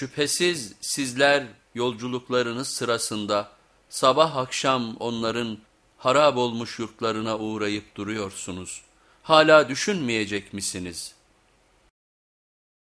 Şüphesiz sizler yolculuklarınız sırasında sabah akşam onların harap olmuş yurtlarına uğrayıp duruyorsunuz. Hala düşünmeyecek misiniz?''